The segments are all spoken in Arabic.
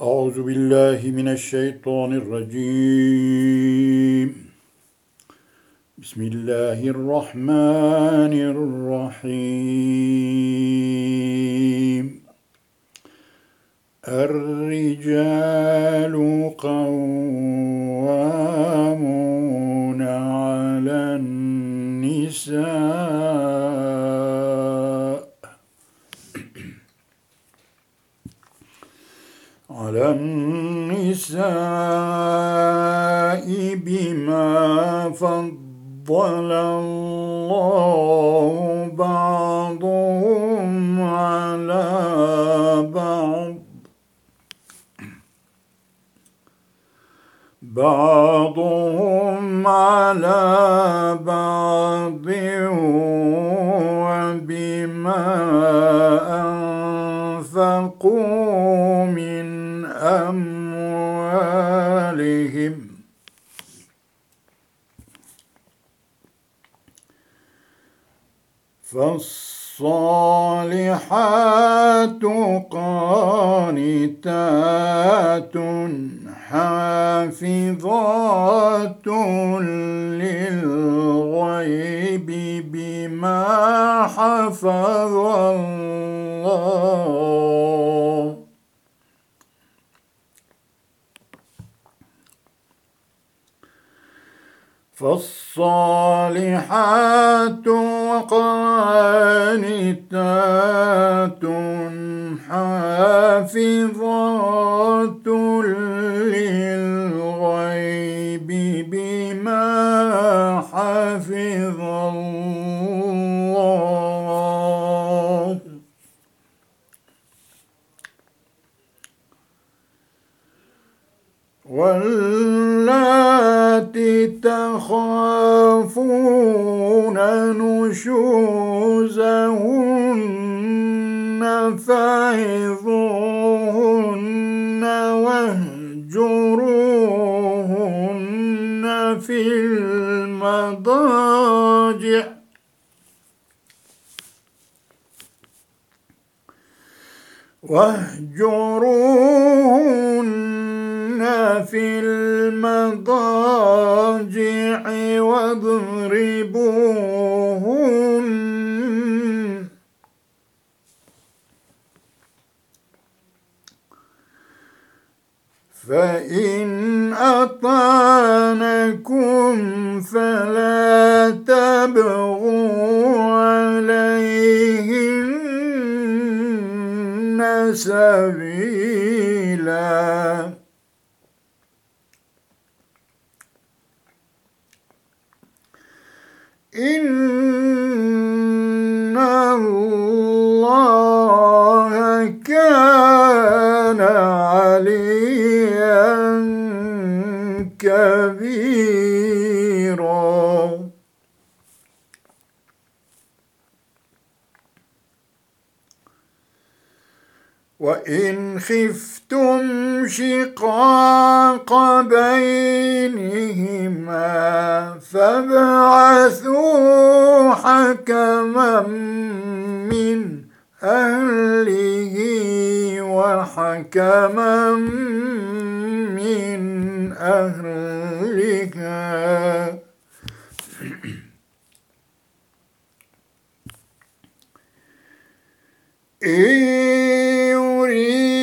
أعوذ بالله من الشيطان الرجيم. بسم الله الرحمن الرحيم. الرجال قوامون على النساء. على النساء بما فضل الله بعضهم على بعض. بعضهم على بعض وبما أنفقوا من فالصالحات قانتات حافظات للغيب بما حفظ الله. فالصالحات وقانتات حافظات للغيب بما حفظ الله. تخافون نشوزهن فعظوهن واهجروهن في المضاجع. واهجروهن في المضاجع واضربوهن. فإن أطعنكم فلا تبغوا عليهن سبيلا. إن الله كان عليا كبيرا. وإن خفتم شقاق بينهما فابعثوا حكما من أهله وحكما من أهلها. إن يريد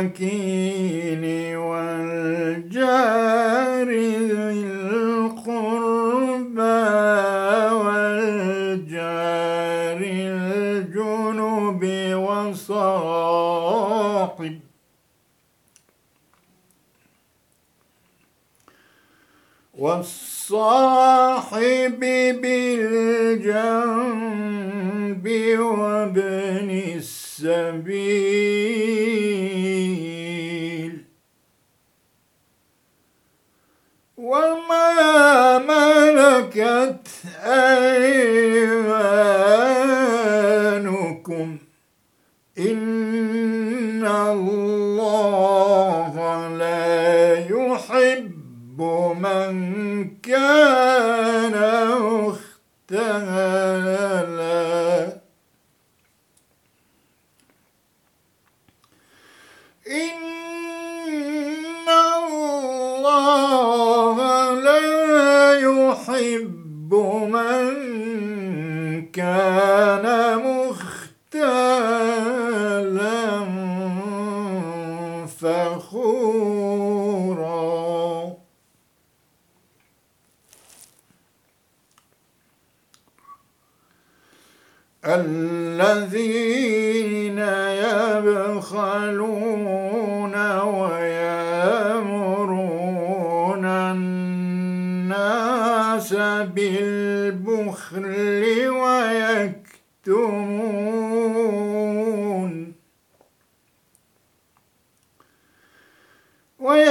والمساكين والجار ذي القربى والجار الجنب وصاحب والصاحب بالجنب وابن السبيل وما ملكت أيمانكم. إن الله لا يحب من كان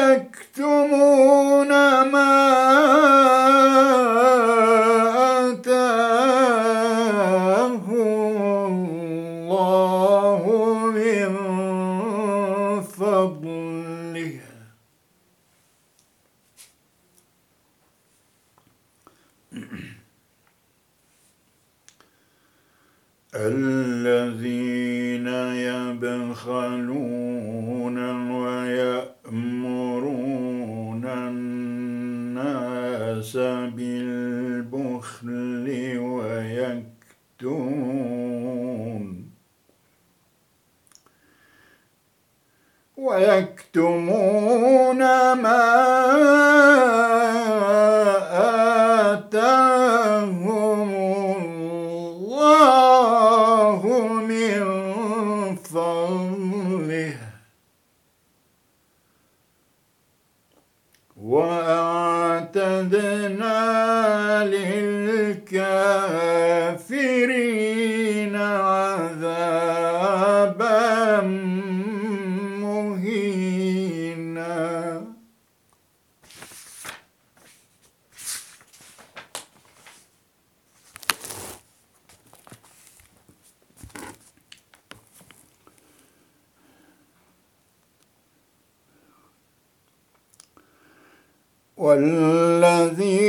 ويكتمون ويكتمون ويكتمون ما والذين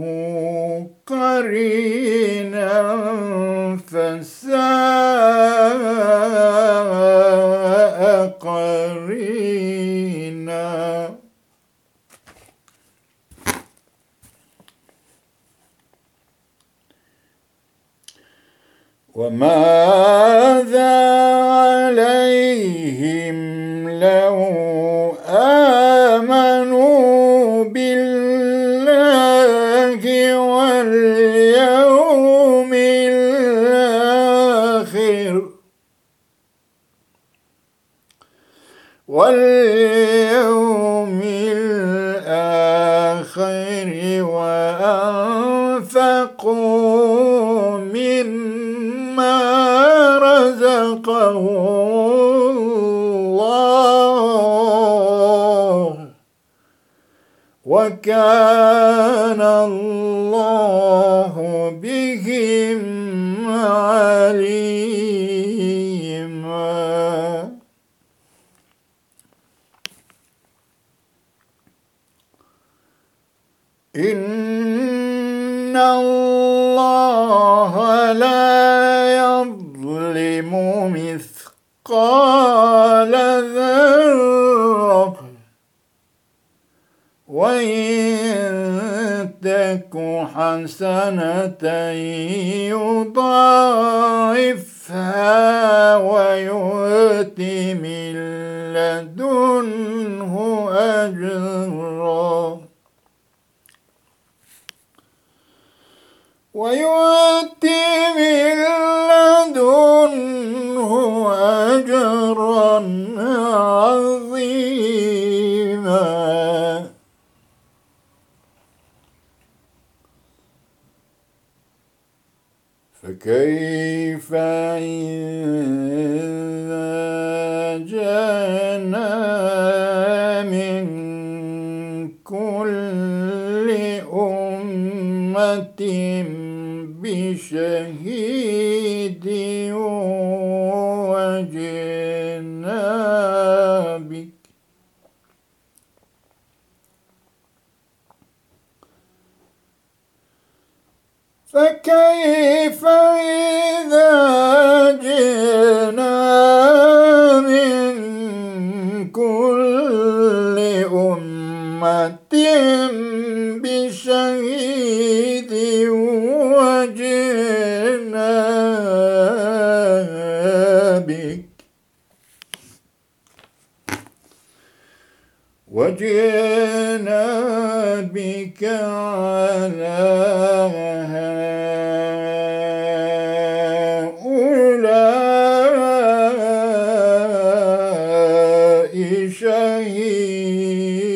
له قرينا فساء قرينا. وماذا وأنفقوا مما الله. وكان يظلم مثقال ذرة وإن تك حسنة يضاعفها ويؤت من لدنه أجرا. ويؤتي أجرا عظيما. فكيف إذا فكيف إذا شهيدا.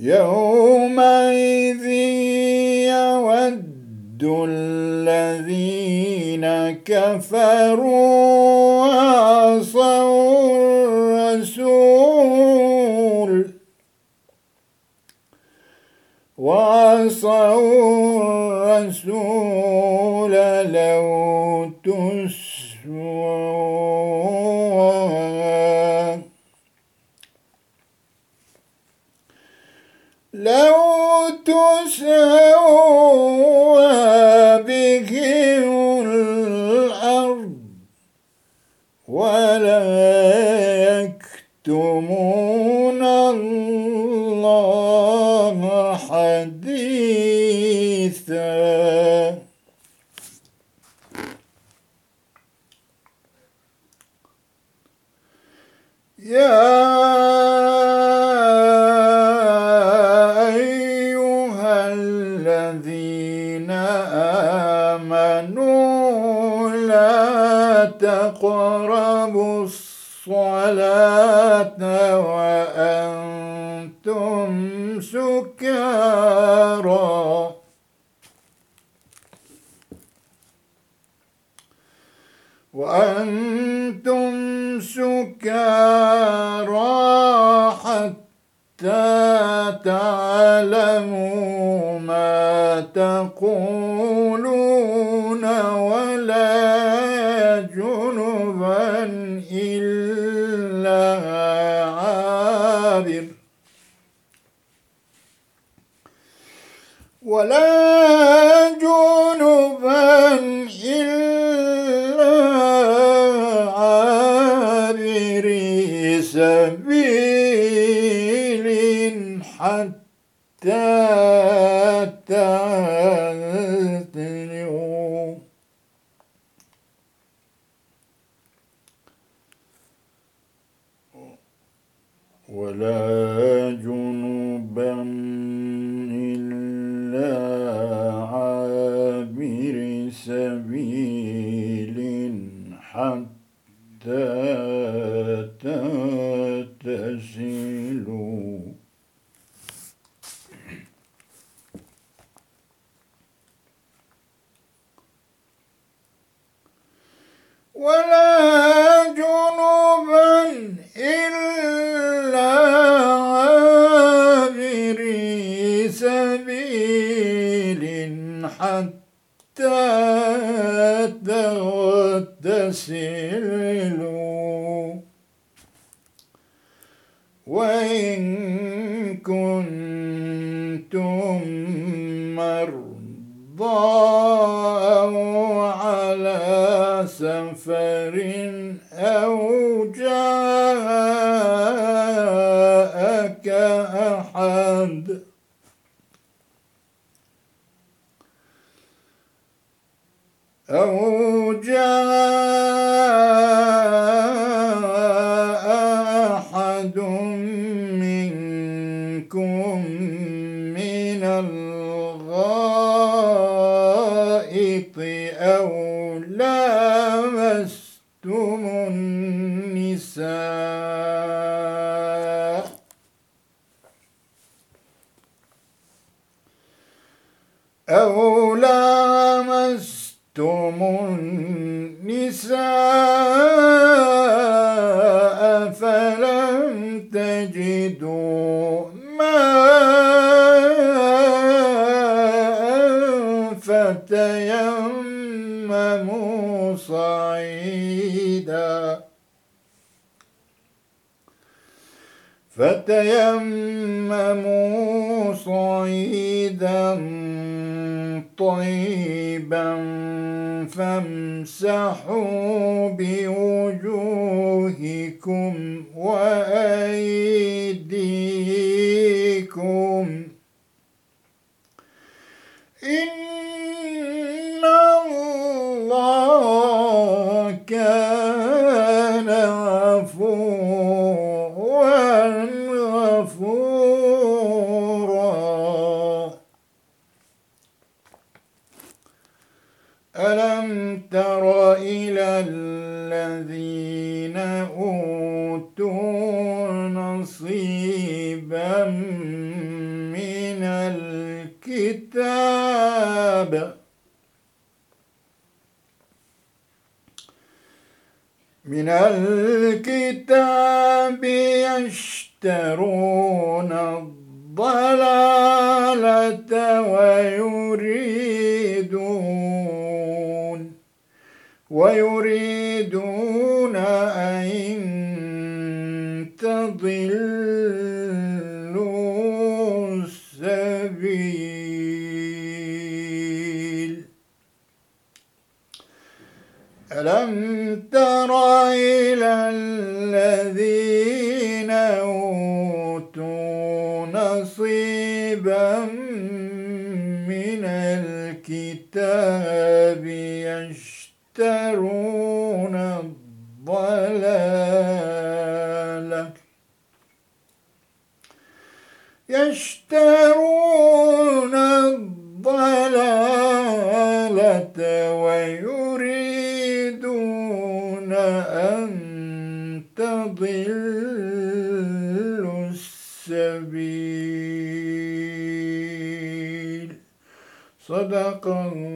يومئذ لو تسوى بهم الأرض ولا يكتمون الله حديثا. آمنوا لا تقربوا الصلاة وأنتم سكارى. وأنتم سكارى حتى تعلموا ما تقولون حتى وإن كنتم مرضى سفر أو جاءك أحد. أو جاء فتيمموا صعيدا طيبا فامسحوا بوجوهكم وأيديكم. إن تر إلى الذين أوتوا نصيبا من الكتاب من الكتاب يشترون الضلالة ويريدون ويريدون أن تضلوا السبيل. ألم تر إلى الذين أوتوا نصيبا من الكتاب يشترون الضلالة يشترون الضلالة ويريدون أن تضلوا السبيل. صدق الله.